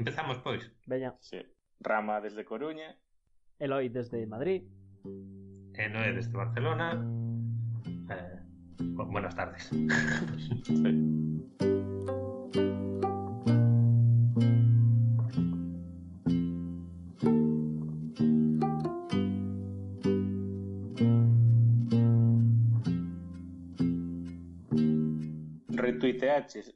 Empezamos, pois. Veña. Sí. Rama desde Coruña. Eloi desde Madrid. E Noé desde Barcelona. Eh, bu- buenas tardes. Sí. retuiteaches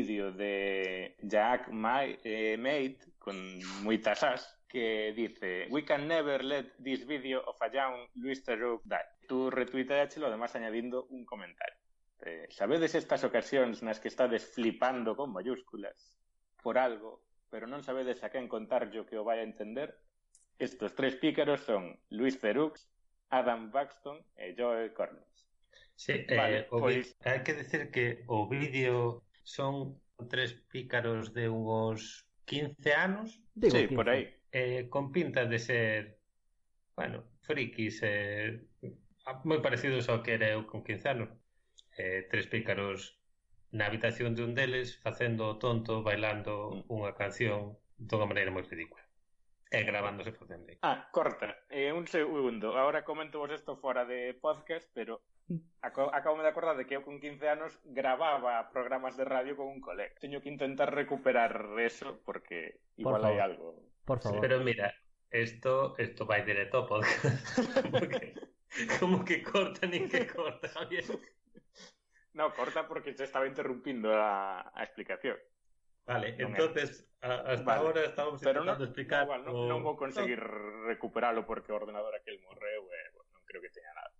vídeo de Jack My, eh, Mate con moitas as que dice We can never let this video of a young Luis Theroux die. Tú retuiteachelo, además añadindo un comentario. Eh, sabedes estas ocasións nas que estades flipando con mayúsculas por algo, pero non sabedes a quen contarllo que o vai a entender? Estos tres pícaros son Luis Cerux, Adam Buxton e Joel Cornish. Sí, eh, vale, eh, pois... hai que decir que o vídeo son tres pícaros de unos 15 anos. Digo, sí, 15. por aí. Eh, con pinta de ser, bueno, frikis, eh, moi parecidos ao que era eu con 15 anos. Eh, tres pícaros na habitación de un deles facendo o tonto, bailando mm. unha canción dunha maneira moi ridícula. E facendo Ah, corta. Eh, un segundo. Ahora comento vos isto fora de podcast, pero acabo de acordar de que eu con 15 anos grababa programas de radio con un colega. Teño que intentar recuperar eso porque igual Por favor. algo. Por favor. Pero mira, esto, esto vai directo ao podcast. Porque, como que corta nin que corta, Javier. No, corta porque se estaba interrumpindo a, a explicación. Vale, non entonces a, hasta vale. ahora estábamos Pero intentando explicar igual, non, o... non vou conseguir no. recuperalo porque o ordenador aquel morreu e eh, bueno, non creo que teña nada.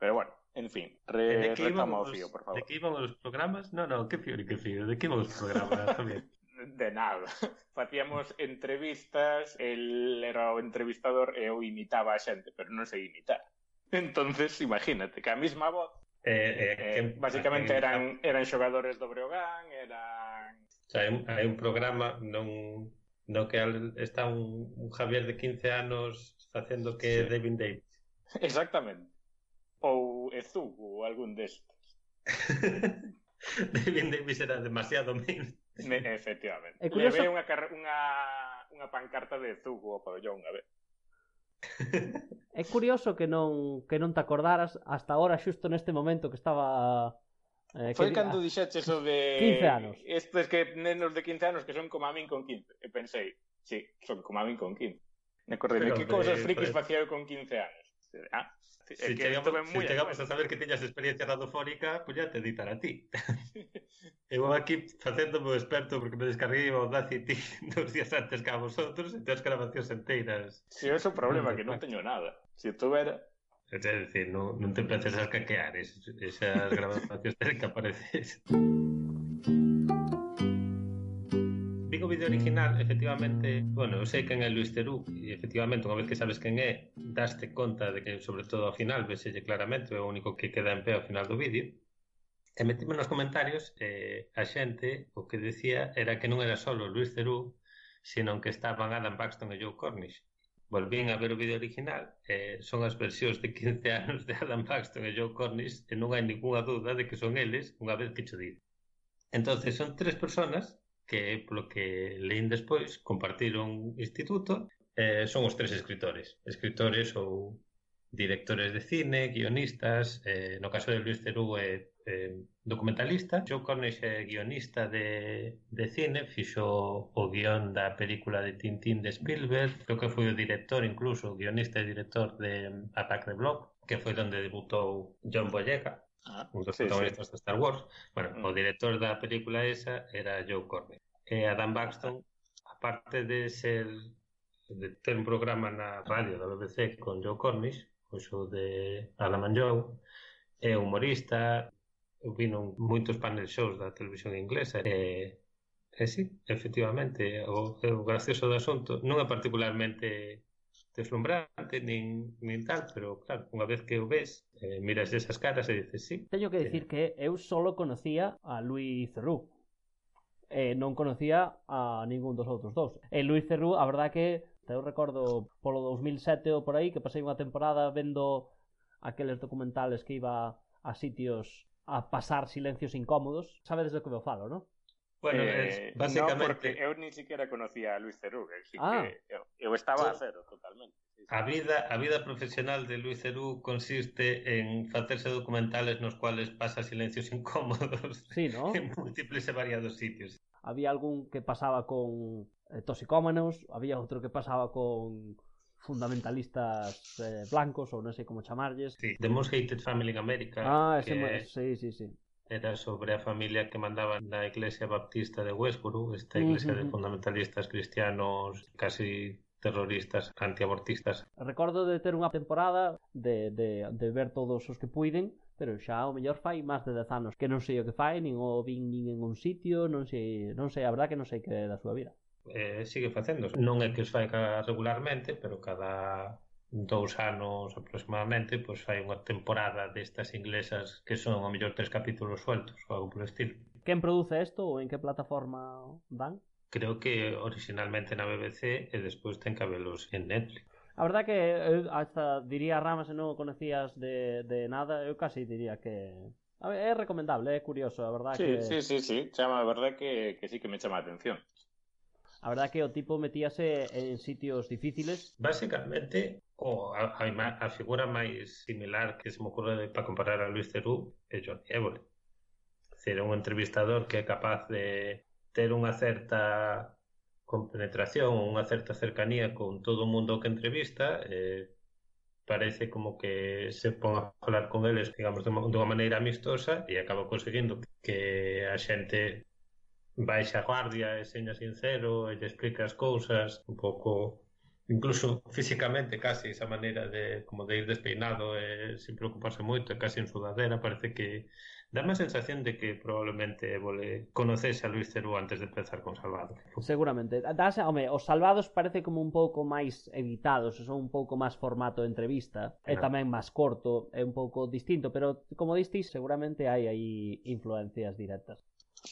Pero bueno, en fin, re, de retoma o fío, por favor. De que íbamos os programas? Non, non, que fío, que fío, de que íbamos os programas de nada. Facíamos entrevistas, el era eh, o entrevistador e eu imitaba a xente, pero non sei imitar. Entonces, imagínate, que a mesma voz Eh, eh, eh, que, basicamente eran eran xogadores do Breogán, era sea, hai un, hai un programa non no que está un, un Javier de 15 anos facendo que sí. David Davis. Exactamente. Ou Ezu ou algún destes. David Davis era demasiado main. Efectivamente. É curioso... Leve unha, unha, unha pancarta de Zugo ao pabellón, a ver. É curioso que non que non te acordaras hasta ahora xusto neste momento que estaba Eh, Foi que... cando dixeches o de... 15 anos. Estes que nenos de 15 anos que son como a min con 15. E pensei, sí, son como a min con 15. Me acordei, que cousas frikis pero... facía con 15 anos? Ah, si que chegamos, se si chegamos a saber que tiñas experiencia radiofónica, pois pues ya te editar a ti. eu aquí facendo o experto porque me descarguei o Audacity dos días antes que a vosotros e te as grabacións enteiras. Si, sí, ese é o problema, que non teño nada. Se si tuvera... É dicir, non, non te empezas a escaquear es, esas grabacións ten que apareces. Digo vídeo original, efectivamente, bueno, eu sei quen é Luis Terú e efectivamente, unha vez que sabes quen é, daste conta de que, sobre todo, ao final, veselle claramente, é o único que queda en pé ao final do vídeo, E metime nos comentarios eh, a xente o que decía era que non era só Luis Cerú, sino que estaban Adam Paxton e Joe Cornish volvín a ver o vídeo original eh, son as versións de 15 anos de Adam Paxton e Joe Cornish e non hai ninguna dúda de que son eles unha vez que cho digo entonces son tres personas que polo que leín despois compartiron instituto eh, son os tres escritores. Escritores ou directores de cine, guionistas, eh, no caso de Luis Cerú é eh, documentalista. Joe Cornish é guionista de, de cine, fixo o guión da película de Tintín de Spielberg, creo que foi o director incluso, guionista e director de mm, Attack the Block, que foi onde debutou John Boyega, ah, un dos sí, protagonistas sí. de Star Wars. Bueno, mm. o director da película esa era Joe Cornish. E Adam Baxton, aparte de ser de ter un programa na radio da BBC con Joe Cornish, pois o de Alamanjou, é humorista, eu vino moitos panel shows da televisión inglesa, e, e sí, efectivamente, o, o gracioso do asunto non é particularmente deslumbrante nin, nin tal, pero claro, unha vez que o ves, eh, miras esas caras e dices sí. Teño que dicir eh. que eu solo conocía a Luis Cerrú. Eh, non conocía a ningún dos outros dous. E eh, Luis Cerrú, a verdad que Eu recordo polo 2007 ou por aí que pasei unha temporada vendo aqueles documentales que iba a sitios a pasar silencios incómodos. Sabedes do que eu falo, non? Bueno, eh, es, básicamente... No, porque eu ni siquiera conocía a Luis Cerú, así ah. que eu, eu estaba a cero totalmente. A vida, a vida profesional de Luis Cerú consiste en facerse documentales nos cuales pasa silencios incómodos sí, ¿no? en múltiples e variados sitios había algún que pasaba con eh, toxicómanos, había outro que pasaba con fundamentalistas eh, blancos ou non sei como chamarlles. Sí, The Most Hated Family in America. Ah, ese, que... sí, sí, sí. Era sobre a familia que mandaba na Iglesia Baptista de Westboro, esta iglesia uh -huh. de fundamentalistas cristianos casi terroristas, antiabortistas. Recordo de ter unha temporada de, de, de ver todos os que puiden pero xa o mellor fai máis de 10 anos que non sei o que fai, nin o vin nin en un sitio, non sei, non sei, a verdad que non sei que é da súa vida. Eh, sigue facendo, non é que os fai regularmente, pero cada dous anos aproximadamente pois fai unha temporada destas inglesas que son ao mellor tres capítulos sueltos ou algo por estilo. Quen produce isto ou en que plataforma dan? Creo que originalmente na BBC e despois ten que habelos en Netflix. A verdad que eu hasta diría Rama se non o conocías de, de nada, eu casi diría que a ver, é recomendable, é curioso, a verdad sí, que Sí, sí, sí, chama, a verdad que, que sí que me chama a atención. A verdad que o tipo metíase en sitios difíciles. Básicamente, o a, a, a figura máis similar que se me ocurre para comparar a Luis Cerú é Johnny Évole. Ser un entrevistador que é capaz de ter unha certa con penetración ou unha certa cercanía con todo o mundo que entrevista eh, parece como que se pon a falar con eles digamos, de unha maneira amistosa e acaba conseguindo que a xente baixa a guardia e seña sincero e lle explica as cousas un pouco incluso físicamente casi esa maneira de como de ir despeinado e sin preocuparse moito e casi en sudadera parece que Dame a sensación de que probablemente vole, conoces a Luis Cerú antes de empezar con Salvados. Seguramente. Das, home, os Salvados parece como un pouco máis editados, son un pouco máis formato entrevista, claro. e tamén máis corto, é un pouco distinto, pero como distis, seguramente hai aí influencias directas.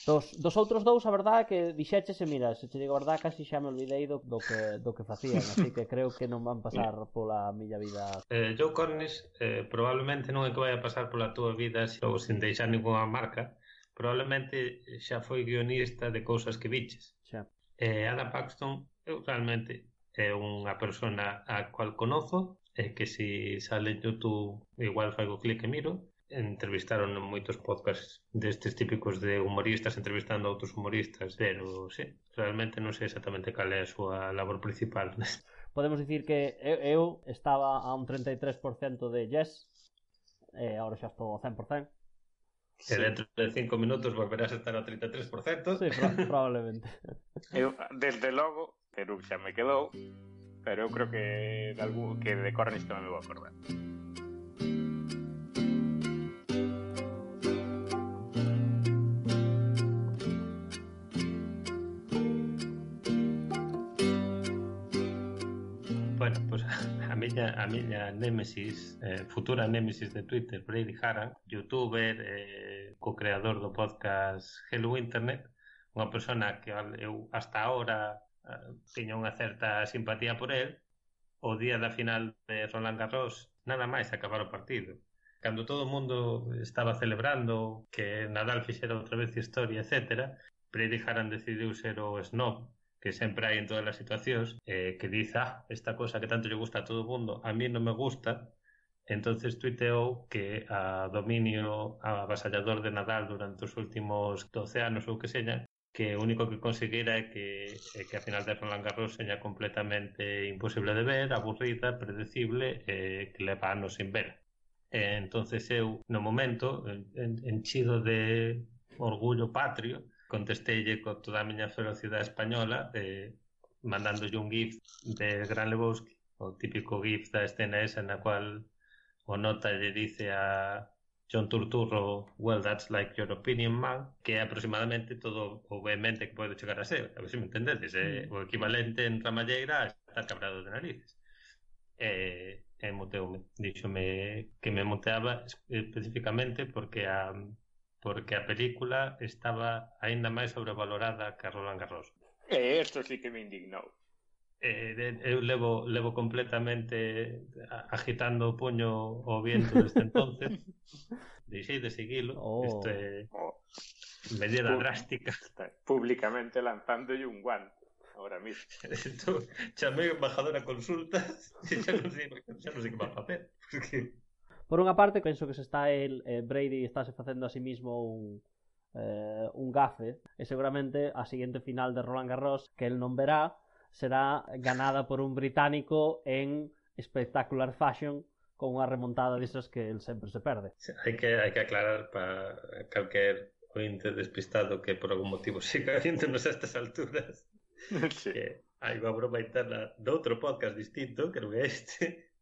Dos, dos outros dous, a verdade, que dixeches e mira, se te digo a verdade, casi xa me olvidei do, do, que, do que facían, así que creo que non van pasar pola miña vida. Eh, Joe Cornish, eh, probablemente non é que vai a pasar pola túa vida se ou sen deixar ninguna marca, probablemente xa foi guionista de cousas que viches. Xa. Eh, Ada Paxton, eu realmente é unha persona a cual conozo, é que se si sale en Youtube igual faigo clic e miro, entrevistaron en moitos podcasts destes típicos de humoristas entrevistando a outros humoristas, pero sí, realmente non sei exactamente cal é a súa labor principal. Podemos dicir que eu estaba a un 33% de yes, e agora xa estou ao 100%. Que dentro de 5 minutos volverás a estar a 33%. Sí, pro probablemente. eu, desde logo, Perú xa me quedou, pero eu creo que de, algún, que de Cornish tamén me vou acordar. miña, a miña némesis, eh, futura némesis de Twitter, Brady Haran, youtuber, eh, co-creador do podcast Hello Internet, unha persona que eu hasta ahora eh, tiña unha certa simpatía por el, o día da final de Roland Garros, nada máis acabar o partido. Cando todo o mundo estaba celebrando que Nadal fixera outra vez historia, etc., Brady Haran decidiu ser o snob que sempre hai en todas as situacións, eh, que diz, ah, esta cosa que tanto lle gusta a todo o mundo, a mí non me gusta, entonces tuiteou que a dominio avasallador de Nadal durante os últimos 12 anos ou que seña, que o único que conseguira é que, é que a final de Roland Garros seña completamente imposible de ver, aburrida, predecible, eh, que leva anos sin ver. E, entonces eu, no momento, en, enchido de orgullo patrio, contesteille con toda a miña ferocidade española eh, mandándolle un gif de Gran Lebowski, o típico gif da escena esa na cual o nota lle dice a John Turturro well that's like your opinion man que é aproximadamente todo o vehemente que pode chegar a ser a ver se me entendedes é o equivalente en Ramalleira a estar cabrado de narices eh, e monteume. Díxome que me moteaba eh, especificamente porque a, porque a película estaba aínda máis sobrevalorada que a Roland Garros. E isto sí que me indignou. eh, eu levo, levo completamente agitando o puño o viento desde entonces deixei de seguilo oh. isto é oh. medida Pub drástica públicamente lanzándolle un guante ahora mismo chamei embajador a consultas e xa non sei, xa non sei que va a facer porque... Por unha parte, penso que se está el, eh, Brady estáse facendo a sí mismo un, eh, un gafe e seguramente a seguinte final de Roland Garros que el non verá será ganada por un británico en espectacular fashion con unha remontada desas que el sempre se perde. Hai que, hai que aclarar para calquer ointe despistado que por algún motivo siga viéndonos a estas alturas sí. que hai unha broma interna doutro podcast distinto que non é este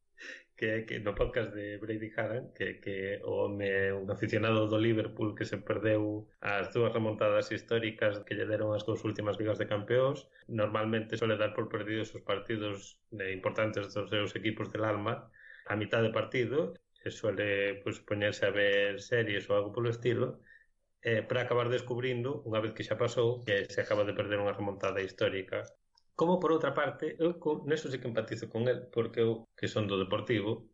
que, que no podcast de Brady Haran que, que o home un aficionado do Liverpool que se perdeu as dúas remontadas históricas que lle deron as dúas últimas ligas de campeóns normalmente suele dar por perdidos os partidos eh, importantes dos seus equipos del alma a mitad de partido e suele pues, poñerse a ver series ou algo polo estilo eh, para acabar descubrindo, unha vez que xa pasou, que se acaba de perder unha remontada histórica. Como por outra parte, eu con, neso sí que empatizo con el, porque eu, que son do Deportivo,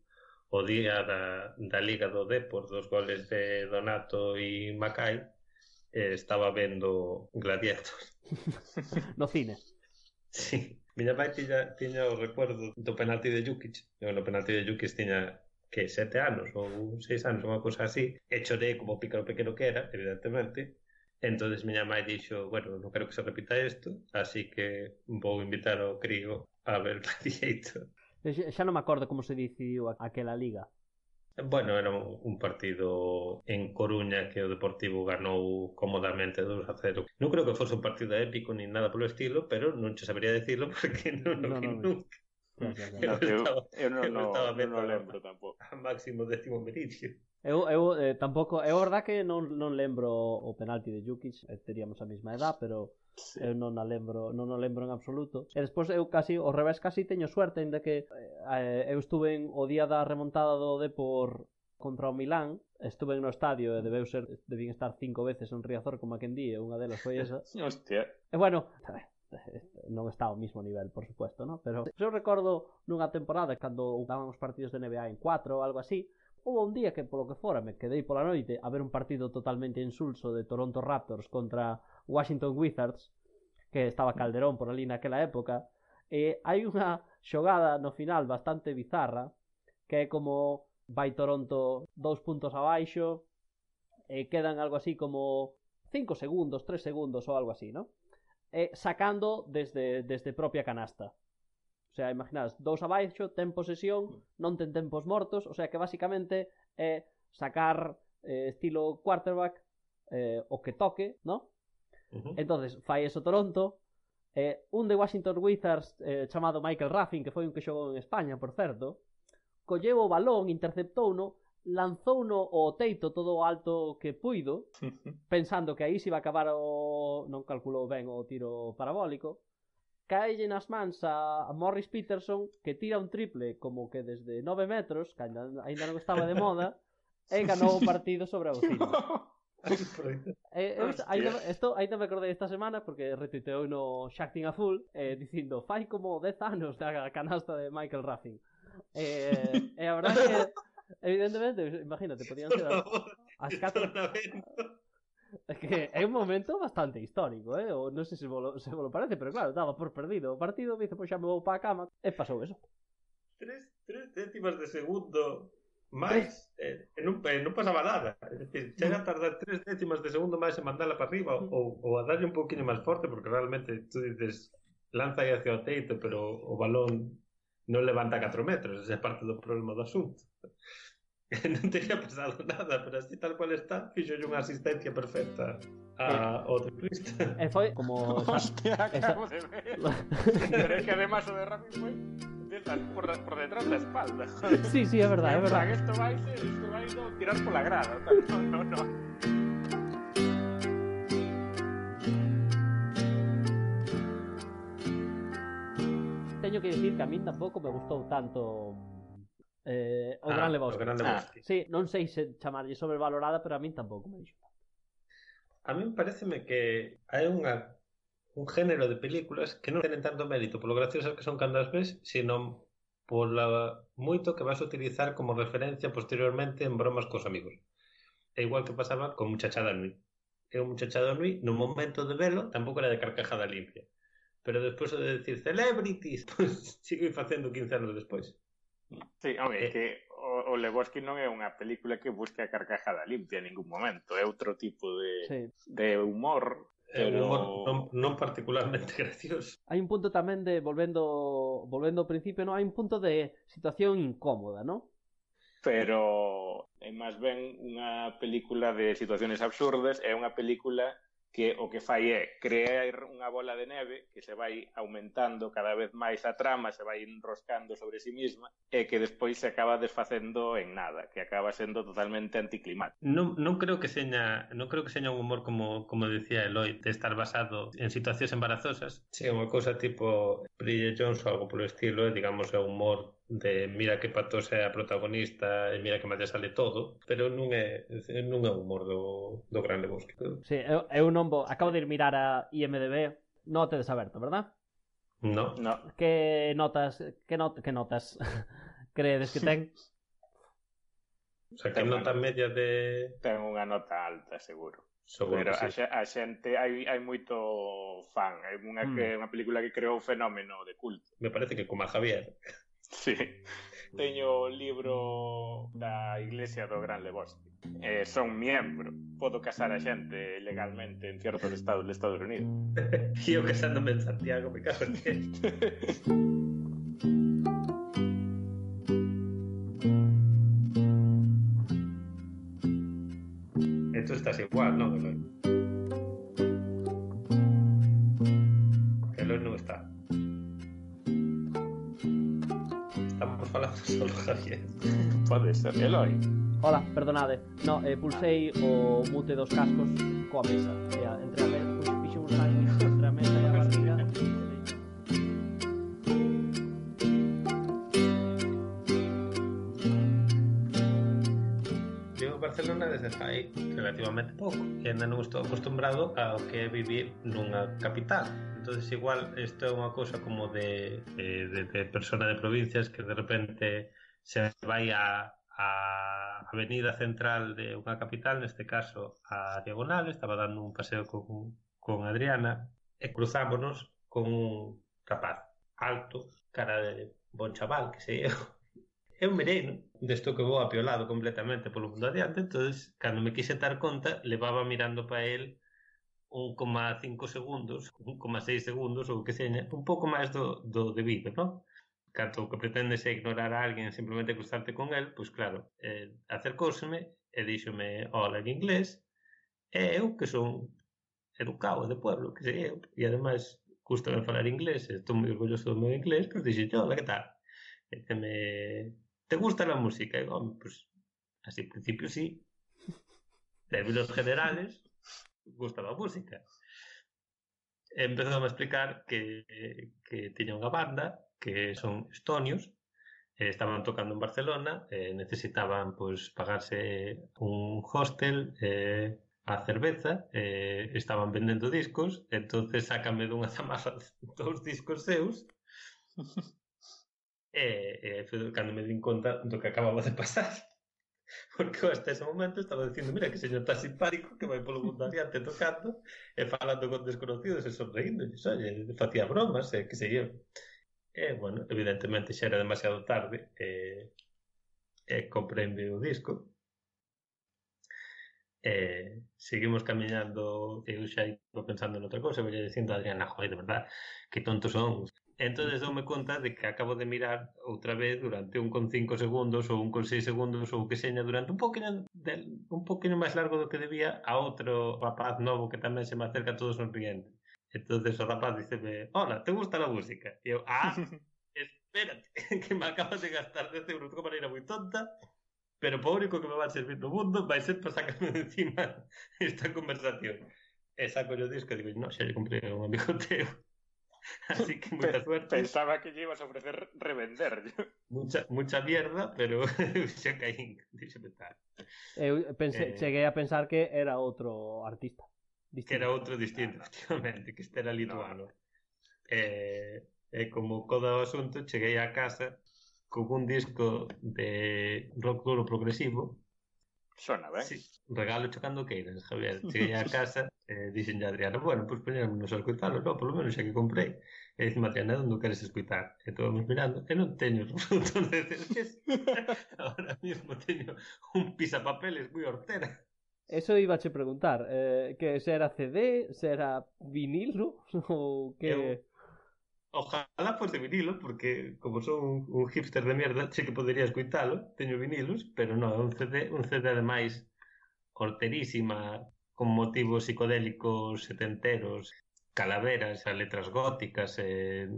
o día da, da Liga do Depor, dos goles de Donato e Macai, eh, estaba vendo Gladiator. no cine. Sí. Miña pai tiña, tiña o recuerdo do penalti de Jukic. Eu no penalti de Jukic tiña que sete anos ou seis anos, unha cousa así, e chorei como pícaro pequeno que era, evidentemente, entonces miña mãe dixo, bueno, non quero que se repita isto, así que vou invitar ao crío a ver Gladiator. Xa non me acordo como se decidiu aquela liga. Bueno, era un partido en Coruña que o Deportivo ganou cómodamente 2 a 0. Non creo que fose un partido épico ni nada polo estilo, pero non che sabería decirlo porque non o no, vi no, nunca. No, no, no. Eu, eu, non eu, eu non no, no lembro tampouco. A máximo décimo meridio. Eu, eu eh, tampouco, é verdad que non, non lembro o penalti de Jukic, eh, teríamos a mesma edad, pero Sí. Eu non a lembro, non o lembro en absoluto. E despois eu casi, ao revés, casi teño suerte, ainda que eh, eu estuve en, o día da remontada do Depor contra o Milán, estuve no estadio e debeu ser debín estar cinco veces en Riazor como a quen di, e unha delas foi esa. Hostia. E bueno, non está ao mesmo nivel, por supuesto, no? pero eu recordo nunha temporada cando daban os partidos de NBA en 4 ou algo así, Houve un día que polo que fora me quedei pola noite a ver un partido totalmente insulso de Toronto Raptors contra Washington Wizards, que estaba mm. Calderón por ali naquela época, e hai unha xogada no final bastante bizarra, que é como vai Toronto dous puntos abaixo, e quedan algo así como 5 segundos, 3 segundos ou algo así, ¿no? E sacando desde, desde propia canasta sea, imaginades, dous abaixo, ten posesión, non ten tempos mortos, o sea que basicamente é sacar eh, estilo quarterback eh, o que toque, ¿no? Uh -huh. Entonces, fai eso Toronto, eh, un de Washington Wizards eh, chamado Michael Raffin, que foi un que xogou en España, por certo, colleu o balón, interceptouno, lanzouno o teito todo o alto que puido, pensando que aí se iba a acabar o... non calculou ben o tiro parabólico, caelle nas mans a, a Morris Peterson que tira un triple como que desde 9 metros, que ainda, ainda non estaba de moda, e ganou o partido sobre a bocina. eh, eu, ainda, esto, ainda me acordei esta semana porque retuiteou no Shacting Full eh, dicindo fai como 10 anos da canasta de Michael Raffin eh, e eh, a verdade que evidentemente, imagínate, podían ser as, 4. que é un momento bastante histórico, eh? Ou non sei se vos, se vos parece, pero claro, daba por perdido o partido, dice, pois xa me vou para a cama, e pasou eso. Tres, tres décimas de segundo máis, eh, non, eh, non pasaba nada. É dicir, chega a mm. tardar tres décimas de segundo máis en mandala para arriba ou, mm. ou a darlle un pouquinho máis forte, porque realmente tú dices, lanza aí hacia o teito, pero o balón non levanta 4 metros, ese é parte do problema do asunto. non teria pasado nada, pero así tal cual está, fixo unha asistencia perfecta a, ao ciclista. E foi como... Hostia, acabo de ver. pero é que además o de Rami foi por, por detrás da espalda. Sí, sí, é verdade, é verdade. Esto vai ser, esto vai no, tirar pola grada. No, no, no. Teño que dicir que a mí tampouco me gustou tanto Eh, o ah, Gran Lebowski. O Gran Lebowski. Ah, sí, non sei se chamarlle sobrevalorada, pero a min tampouco me dixo. A min pareceme que hai unha un género de películas que non tenen tanto mérito polo graciosas que son cando as ves, sino pola moito que vas a utilizar como referencia posteriormente en bromas cos amigos. É igual que pasaba con Muchachada Nui. É un Muchachada Nui, no momento de velo, tampouco era de carcajada limpia. Pero despois de decir celebrities, pues, sigo facendo 15 anos despois. Sí, home, eh, que o, o Lebowski non é unha película que busque a carcajada limpia en ningún momento, é outro tipo de, sí. de humor É un humor non, non particularmente gracioso. Hai un punto tamén de, volvendo volvendo ao principio, non? hai un punto de situación incómoda, non? Pero é máis ben unha película de situaciones absurdas, é unha película que o que fai é crear unha bola de neve que se vai aumentando cada vez máis a trama, se vai enroscando sobre si sí misma e que despois se acaba desfacendo en nada, que acaba sendo totalmente anticlimático. Non, non creo que seña non creo que seña un humor como como decía Eloy, de estar basado en situacións embarazosas. Si, sí, unha cousa tipo Bridget Jones ou algo polo estilo, digamos, é humor de mira que Patos é a protagonista e mira que máis sale todo, pero non é non é humor do, do Gran Lebowski. Sí, eu, eu non vou, acabo de ir mirar a IMDb, non tedes aberto, verdad? No. no. Que notas, que, not, que notas credes que ten? O sea, que ten nota una, media de... Ten unha nota alta, seguro. Seguro Pero sí. a, a xente hai, hai moito fan, hai unha, mm. que, hmm. unha película que creou fenómeno de culto. Me parece que como a Javier. Sí. Teño o libro da Iglesia do Gran Lebowski. Eh, son miembro. Podo casar a xente legalmente en ciertos estados do Estados Unidos. Io casándome en Santiago, me cago en tú estás igual, non? solo Javier. Pode ser, Eloi. Hola, perdonade. No, eh, pulsei o mute dos cascos coa mesa. E a, entre a mesa, fixo un sándwich entre a mesa e a barriga. Vivo Barcelona desde fai relativamente pouco e ainda non estou acostumbrado ao que é vivir nunha capital entonces igual isto é unha cousa como de, de, de persona de provincias que de repente se vai a, a avenida central de unha capital, neste caso a Diagonal, estaba dando un paseo con, con Adriana. E cruzámonos con un rapaz alto, cara de bon chaval, que sei eu. Eu mirei, desto que vou apiolado completamente polo mundo adiante, entonces cando me quise dar conta, levaba mirando para el 1,5 segundos, 1,6 segundos ou que seña, un pouco máis do, do debido, non? Canto o que pretendes é ignorar a alguén simplemente cruzarte con el, pois claro, eh, acercóseme e díxome hola en inglés, e eu que son educado de pueblo, que sei eu, e ademais custa ben falar inglés, estou moi orgulloso do meu inglés, pois dixe, hola, que tal? E que me... Te gusta la música? E, home, pois, así, principio sí, términos generales, gustaba a música. Empezou a explicar que, que tiña unha banda que son estonios eh, estaban tocando en Barcelona, eh, necesitaban pues pagarse un hostel, eh, a cerveza, eh, estaban vendendo discos, entonces sácame dunha zamarra dous discos seus. e, eh, eh, cando me din conta do que acababa de pasar. Porque eu hasta ese momento estaba dicindo, mira que señor tan simpático que vai polo mundo adiante tocando e falando con desconocidos e sonreindo. E, oye, facía bromas, eh, e, que sei eu. E, bueno, evidentemente xa era demasiado tarde e, e comprende o disco. E, seguimos camiñando, eu xa iba pensando en outra cousa, e vou dicindo a Adriana, joder, de verdad, que tontos son, entonces doume conta de que acabo de mirar outra vez durante 1,5 segundos ou 1,6 segundos ou que seña durante un poquinho de, un poquinho máis largo do que debía a outro rapaz novo que tamén se me acerca todo sonriente. Entonces o rapaz diceme, hola, te gusta la música? E eu, ah, espérate, que me acabas de gastar 10 euros de maneira moi tonta, pero o único que me vai servir no mundo vai ser para sacarme de encima esta conversación. E saco o disco e digo, no, xa lle compré un amigo teu. Así que mucha suerte. Pensaba que lle ibas a ofrecer revender. Mucha, mucha mierda, pero xa caín. Díxeme tal. Eu pensé, eh, cheguei a pensar que era outro artista. Distinto. Que era outro distinto, efectivamente, que este era lituano. Eh, eh, como coda o asunto, cheguei a casa con un disco de rock duro progresivo Sona ben. Sí, regalo chocando queiras, Javier. Cheguei a casa Eh, dixenlle a Adriana, bueno, pois pues, poñémonos a escutarlo, no, polo menos xa que comprei. E dixen, Adriana, onde queres escutar? E todos me mirando, e non teño resultado de CDs. Ahora mismo teño un pisapapeles moi hortera. Eso iba a preguntar, eh, que se era CD, se era vinilo, ou que... Eu, Ojalá fose vinilo, porque como son un, un hipster de mierda, sei que podería escuitalo, teño vinilos, pero non, é un CD, un CD ademais horterísima, con motivos psicodélicos setenteros, calaveras, letras góticas, eh,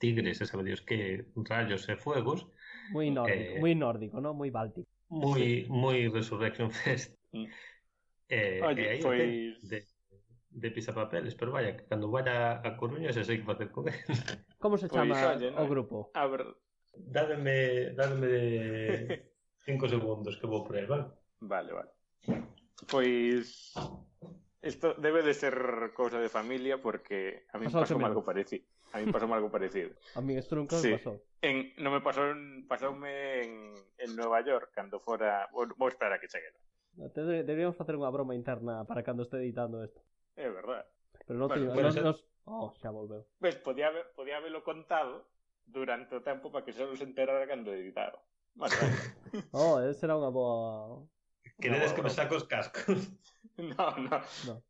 tigres, sabe Dios que, rayos e fuegos. Muy nórdico, eh, muy nórdico, ¿no? Muy báltico. Muy, muy Resurrection Fest. Mm. Eh, Oye, eh, pois... de, de pisapapeles, pero vaya, que cando vaya a Coruña se sei que facer con él. Como se pois, chama oye, no? o grupo? A ver... Dádeme, dádeme cinco segundos que vou por aí, vale? Vale, vale. Pois isto debe de ser cousa de familia porque a min pasou algo parecido. A min pasou algo parecido. a min isto nunca sí. me pasou. En, non me pasou, pasoume en, en Nueva York cando fora... Vou, vou esperar a que chegue. Te, deberíamos facer unha broma interna para cando este editando isto. É verdad. Pero non bueno, teño... Nos, nos... Oh, xa volveu. Ves, podía, haber, podía haberlo contado durante o tempo para que só se enterara cando editaron. Vale, vale. oh, esa era unha boa Queredes que me saco os cascos? No, no. no.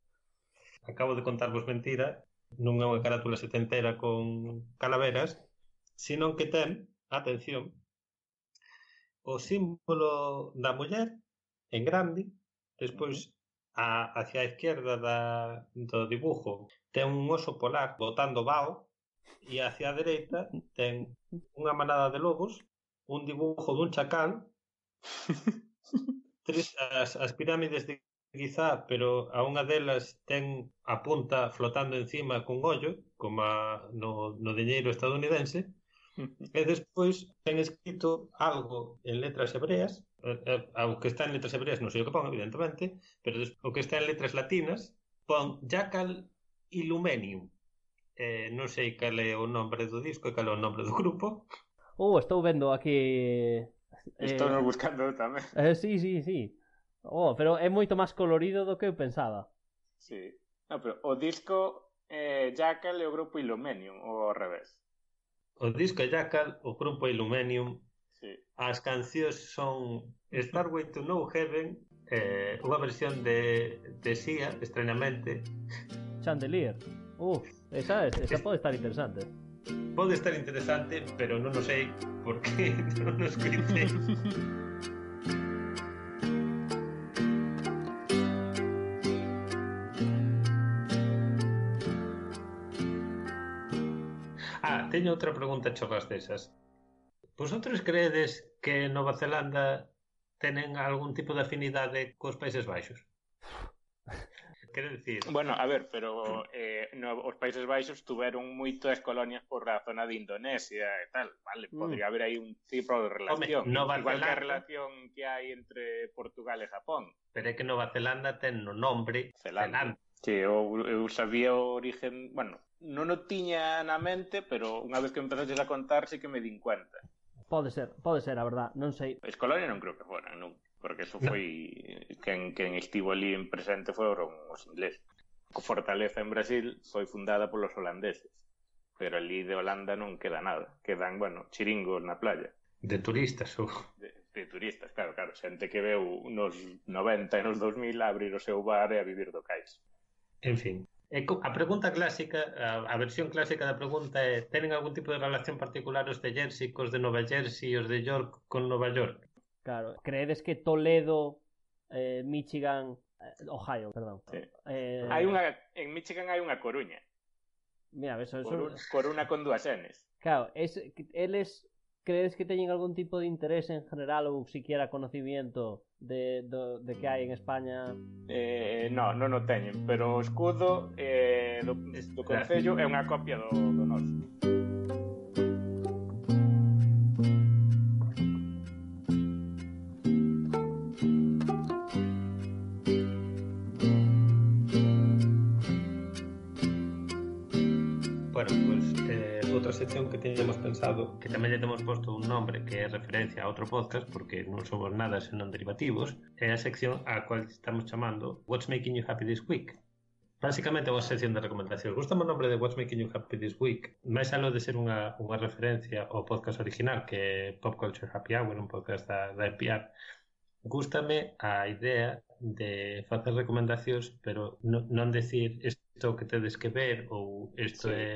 Acabo de contarvos mentira, non é unha carátula setentera con calaveras, sino que ten, atención, o símbolo da muller en grande, despois a, hacia a izquierda da, do dibujo ten un oso polar botando bao e hacia a dereita ten unha manada de lobos, un dibujo dun chacal tres as, as pirámides de Giza, pero a unha delas ten a punta flotando encima cun ollo, como a, no, no deñeiro estadounidense, e despois ten escrito algo en letras hebreas, eh, eh, o que está en letras hebreas non sei o que pon, evidentemente, pero o que está en letras latinas, pon Jackal Illumenium. Eh, non sei cal é o nombre do disco e cal é o nombre do grupo. Oh, estou vendo aquí Estou eh, buscando tamén. Eh, sí, sí, sí. Oh, pero é moito máis colorido do que eu pensaba. Sí. No, pero o disco eh, Jackal e o grupo Illumenium, ou ao revés. O disco Jackal, o grupo Illumenium, sí. as cancións son Starway to No Heaven, eh, unha versión de, de Sia, estrenamente. Chandelier. Uh, esa, esa pode estar interesante. Pode estar interesante, pero non o sei porque non o escutei. ah, teño outra pregunta chorras desas. Vosotros credes que Nova Zelanda tenen algún tipo de afinidade cos Países Baixos? Quero dicir... Bueno, a ver, pero eh, no, os Países Baixos tuveron moitas colonias por a zona de Indonesia e tal, vale? Mm. Podría mm. haber aí un tipo de relación. Home, Nova Igual Zelanda... que a relación que hai entre Portugal e Japón. Pero é que Nova Zelanda ten no nombre Zelanda. Zelanda. Sí, eu, eu sabía o origen... Bueno, non o tiña na mente, pero unha vez que empezaste a contar, sí que me din cuenta. Pode ser, pode ser, a verdad, non sei. Escolonia non creo que fora, non. Porque eso no. foi quen, quen estivo ali en presente foron os ingleses. Fortaleza en Brasil foi fundada polos holandeses, pero ali de Holanda non queda nada. Quedan, bueno, chiringos na playa. De turistas, ou... De, de turistas, claro, claro. Xente que veu nos 90 e nos 2000 a abrir o seu bar e a vivir do cais. En fin, E a pregunta clásica, a, a versión clásica da pregunta é tenen algún tipo de relación particular os de Jersey cos de Nova Jersey e os de York con Nova York? Claro, Creedes que Toledo, eh, Michigan, eh, Ohio, perdón. Sí. Eh... Hai unha, en Michigan hai unha coruña. Mira, eso, eso... Corun, coruna con dúas Ns. Claro, es, eles ¿Crees que teñen algún tipo de interés en general ou siquiera conocimiento de, do, de que hai en España? Eh, no, non o teñen, pero o escudo eh, do, do Concello é unha copia do, do noso. pensado. Que tamén lle temos posto un nombre que é referencia a outro podcast porque non somos nada senón derivativos. É a sección a cual estamos chamando What's Making You Happy This Week? Básicamente unha sección de recomendacións. Gustame o nombre de What's Making You Happy This Week. máis alo de ser unha, unha referencia ao podcast original que é Pop Culture Happy Hour, un podcast da, da NPR. Gústame a idea de facer recomendacións, pero non, non decir isto que tedes que ver ou isto sí. é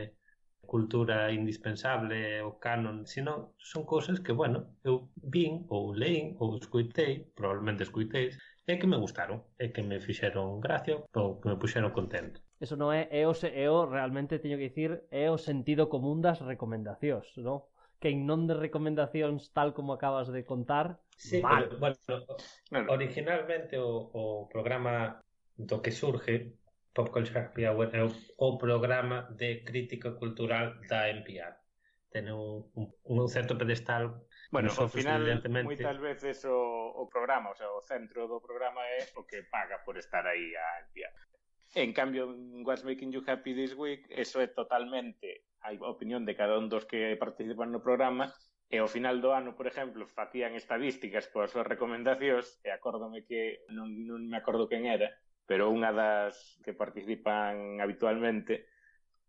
cultura indispensable, o canon, sino son cousas que, bueno, eu vin ou leín ou escuitei, probablemente escuiteis, e que me gustaron, e que me fixeron gracia ou que me puxeron contento. Eso non é, é o, é o realmente teño que dicir, é o sentido común das recomendacións, non? que en non de recomendacións tal como acabas de contar, sí, mal. Pero, bueno, originalmente o, o programa do que surge porque Xavier é o, o programa de crítica cultural da NPR. Ten un, un, un certo pedestal Bueno, ao final, moitas veces o, o programa, o, sea, o centro do programa é o que paga por estar aí a NPR. En cambio, What's Making You Happy This Week, eso é totalmente a opinión de cada un dos que participan no programa, E ao final do ano, por exemplo, facían estadísticas coas súas recomendacións e acórdome que non, non me acordo quen era, pero unha das que participan habitualmente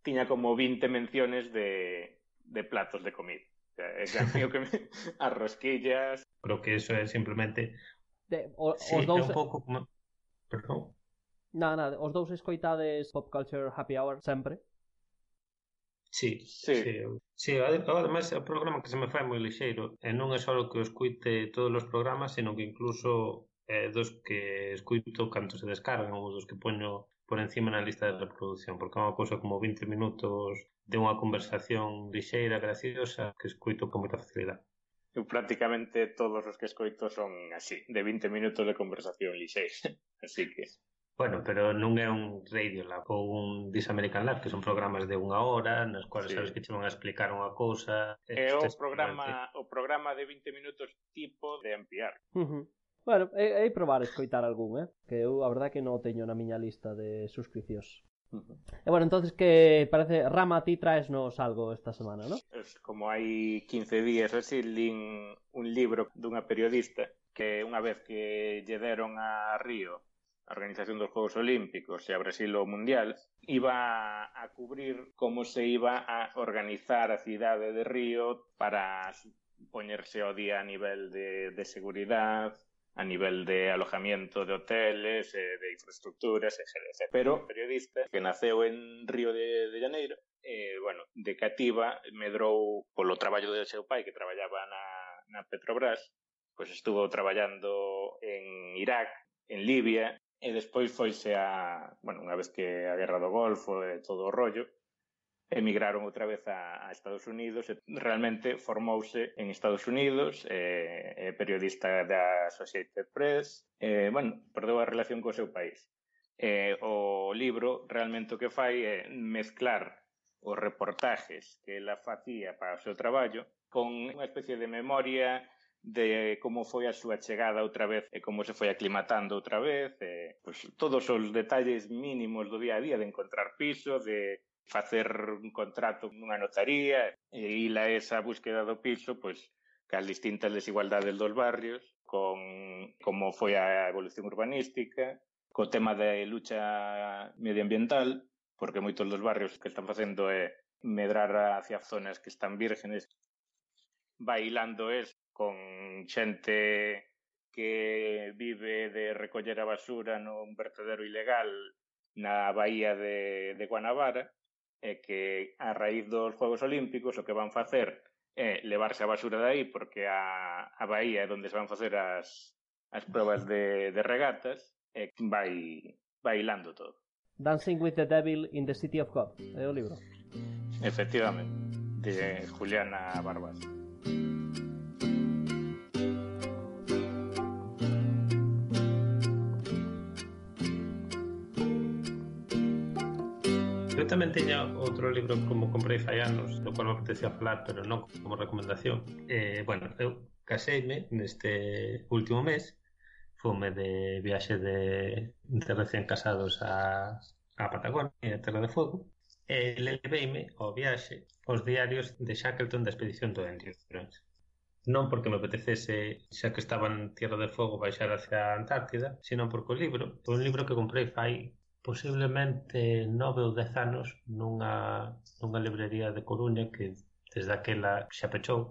tiña como 20 menciones de, de platos de comida. O sea, que me... as rosquillas... Creo que eso é simplemente... De, o, sí, os dous... É un pouco... Perdón. Na, na, os dous escoitades Pop Culture Happy Hour sempre? Sí, sí. sí. sí además é un programa que se me fai moi lixeiro e non é só que o escuite todos os programas, sino que incluso eh, dos que escuito canto se descargan ou dos que poño por encima na lista de reproducción, porque é unha cousa como 20 minutos de unha conversación lixeira, graciosa, que escuito con moita facilidade. Eu prácticamente todos os que escoito son así, de 20 minutos de conversación lixeira, así que... Bueno, pero non é un Radio Lab ou un This American Lab, que son programas de unha hora, nas cuales sí. sabes que che van a explicar unha cousa... É o programa, o programa de 20 minutos tipo de ampliar. Uh -huh. Bueno, hai, hai probar escoitar algún, eh? Que eu a verdade que non o teño na miña lista de suscripcións. Uh -huh. E bueno, entonces que parece, Rama, ti traesnos algo esta semana, ¿no? Es como hai 15 días eh, así, lin un libro dunha periodista que unha vez que lle deron a Río a organización dos Juegos Olímpicos e a Brasil o Mundial, iba a cubrir como se iba a organizar a cidade de Río para poñerse ao día a nivel de, de seguridade, a nivel de alojamiento de hoteles, eh, de infraestructuras, etc. Pero un periodista que naceu en Río de, de Janeiro, eh, bueno, de cativa, medrou polo traballo do seu pai que traballaba na, na Petrobras, pois estuvo traballando en Irak, en Libia, e despois foise a, bueno, unha vez que a Guerra do Golfo e todo o rollo, emigraron outra vez a, a Estados Unidos e realmente formouse en Estados Unidos é, é periodista da Associated Press e, bueno, perdeu a relación co seu país. Eh, o libro realmente o que fai é mezclar os reportajes que ela facía para o seu traballo con unha especie de memoria de como foi a súa chegada outra vez e como se foi aclimatando outra vez e, pues, todos os detalles mínimos do día a día de encontrar piso, de facer un contrato nunha notaría e ir a esa búsqueda do piso, pois, cas distintas desigualdades dos barrios, con como foi a evolución urbanística, co tema de lucha medioambiental, porque moitos dos barrios que están facendo é medrar hacia zonas que están vírgenes, bailando es con xente que vive de recoller a basura nun vertedero ilegal na bahía de, de Guanabara, é que a raíz dos Juegos Olímpicos o que van facer é levarse a basura de aí porque a, a Bahía é onde se van facer as, as probas de, de regatas e vai bailando todo. Dancing with the Devil in the City of God, é o libro. Efectivamente, de Juliana Barbas. Eu tamén teña outro libro como comprei fai anos, do cual me apetecía falar, pero non como recomendación. Eh, bueno, eu caseime neste último mes, fume de viaxe de, de recén casados a, a Patagonia, a Terra de Fuego, e leveime ao viaxe os diarios de Shackleton da expedición do Endurance non porque me apetecese, xa que estaba en Tierra de Fogo, baixar hacia a Antártida, sino porque o libro, un libro que comprei fai posiblemente nove ou dez anos nunha, nunha librería de Coruña que desde aquela xa pechou,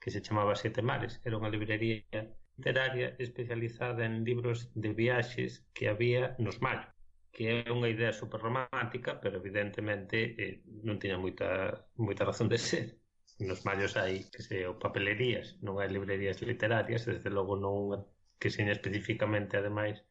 que se chamaba Sete Mares. Era unha librería literaria especializada en libros de viaxes que había nos malos que é unha idea super romántica, pero evidentemente eh, non tiña moita, moita razón de ser. Nos mallos hai, que se, o papelerías, non hai librerías literarias, desde logo non que seña especificamente, ademais,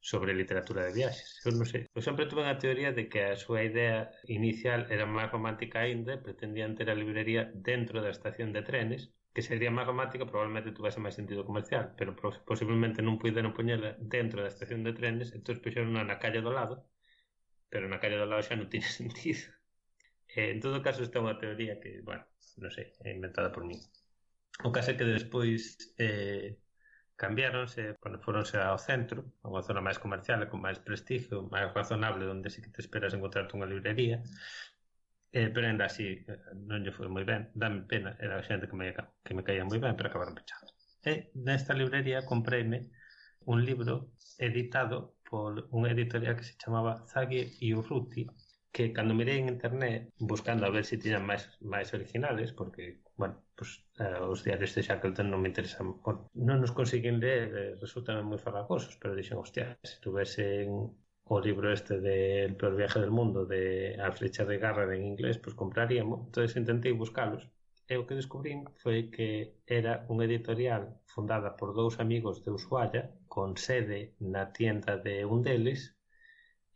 sobre literatura de viaxes. Eu non sei, eu sempre tuve a teoría de que a súa idea inicial era máis romántica aínda, pretendían ter a librería dentro da estación de trenes, que sería máis romántica, probablemente tuvese máis sentido comercial, pero posiblemente non puideron poñela dentro da estación de trenes, entón puxeron na calle do lado, pero na calle do lado xa non tiene sentido. Eh, en todo caso, esta é unha teoría que, bueno, non sei, é inventada por mí. O caso é que despois eh, cambiáronse cando foronse ao centro, a unha zona máis comercial e con máis prestigio, máis razonable, onde sí que te esperas encontrarte unha librería, eh, pero ainda así eh, non lle foi moi ben, dame pena, era xente que me, que me caía moi ben, pero acabaron pechando. E nesta librería compreime un libro editado por unha editorial que se chamaba Zaghi e Urruti, que cando mirei en internet buscando a ver se si tiñan máis máis originales, porque, bueno, pues, eh, os diarios de Shackleton non me interesan bueno, non nos consiguen ler, eh, resultan moi farragosos pero dixen, hostia, se tuvesen o libro este de El peor viaje del mundo de Alfred de garra en inglés, pues compraríamos. Entonces intentei buscalos. E o que descubrín foi que era unha editorial fundada por dous amigos de Ushuaia con sede na tienda de un deles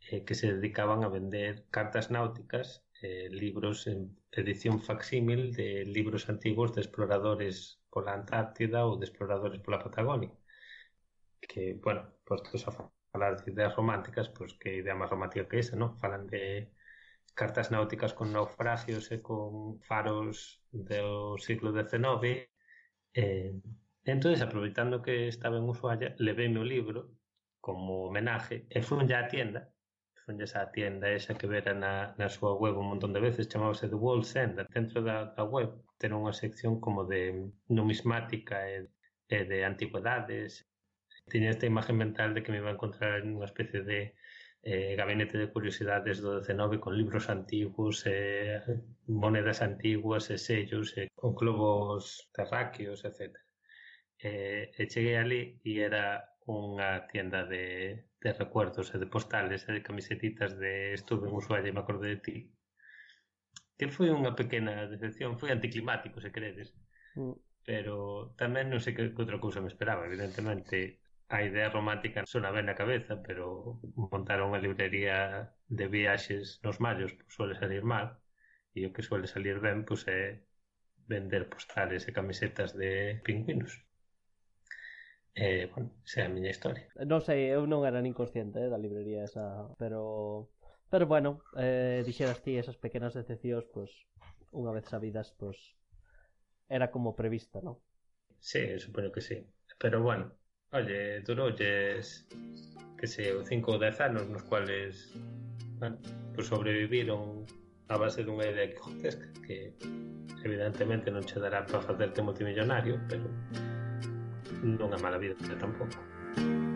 eh, que se dedicaban a vender cartas náuticas eh, libros en edición facsímil de libros antigos de exploradores por la Antártida ou de exploradores pola Patagonia. Que, bueno, postos a falar de ideas románticas, pois pues, que idea máis romántica que esa, non? Falan de cartas náuticas con naufragios e con faros do siglo XIX. Eh, entón, aproveitando que estaba en Ushuaia, levei o libro como homenaje e fui a tienda ponlles á tienda esa que vera na, na súa web un montón de veces, chamábase The World Center. Dentro da, da web ten unha sección como de numismática e, e de antigüedades. Tiña esta imagen mental de que me iba a encontrar en unha especie de eh, gabinete de curiosidades do 19 con libros antigos, eh, monedas antiguas, e sellos, eh, con globos terráqueos, etc. Eh, e cheguei ali e era unha tienda de, de recuerdos e de postales e de camisetitas de estuve en Ushuaia e me acordo de ti. Que foi unha pequena decepción foi anticlimático se credes. Mm. pero tamén non sei que, que outra cousa me esperaba. Evidentemente a idea romántica sona ben na cabeza pero montar unha librería de viaxes nos mallos pues, suele salir mal. E o que suele salir ben pues, é vender postales e camisetas de pingüinos eh, bueno, esa é a miña historia. Non sei, eu non era nin consciente eh, da librería esa, pero pero bueno, eh, dixeras ti esas pequenas decepcións, pois pues, unha vez sabidas, pois pues, era como prevista, non? Sí, supoño que sí. Pero bueno, olle, duroulles que sei, 5 ou 10 anos nos cuales bueno, pues sobreviviron a base dunha idea que que evidentemente non che dará para facerte multimillonario, pero non a mala vida tampouco.